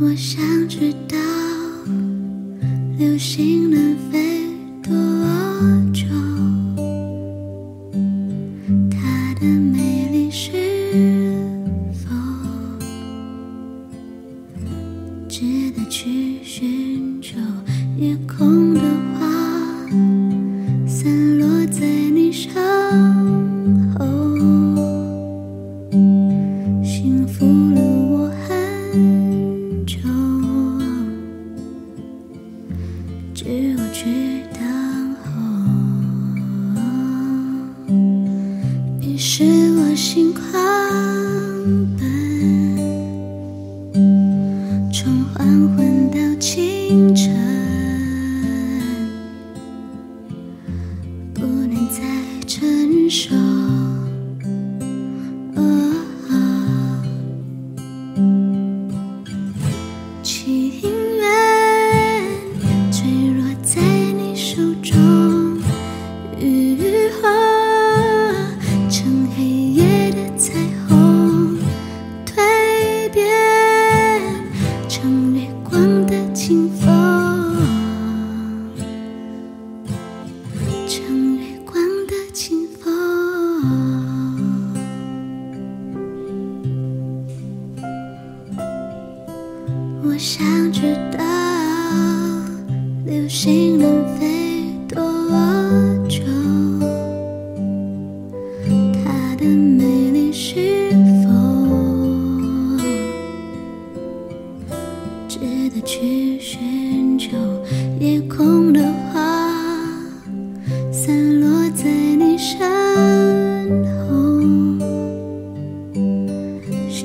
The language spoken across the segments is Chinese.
我想知道流星能飞多久？是我心狂奔，从黄昏到清晨，不能再承受。清风，成月光的清风。我想知道流星能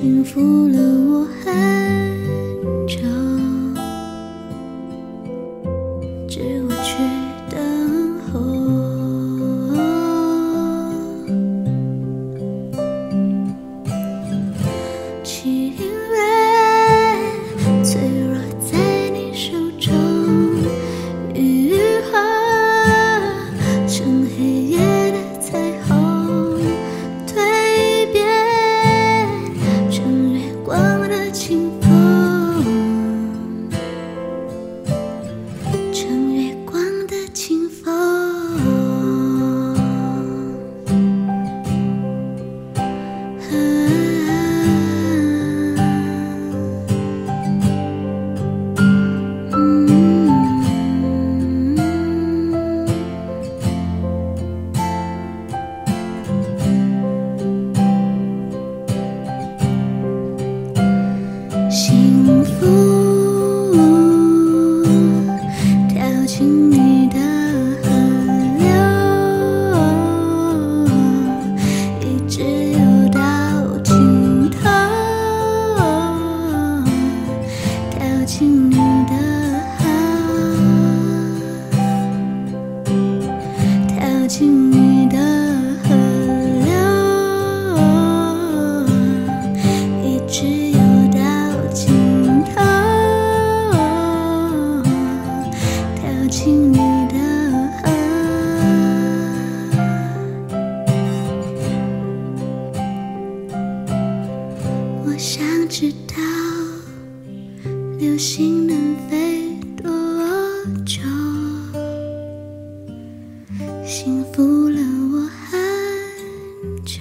幸福了我很久，只我去等候。情缘脆弱在你手中，雨化成黑夜想知道流星能飞多久，幸福了我很久。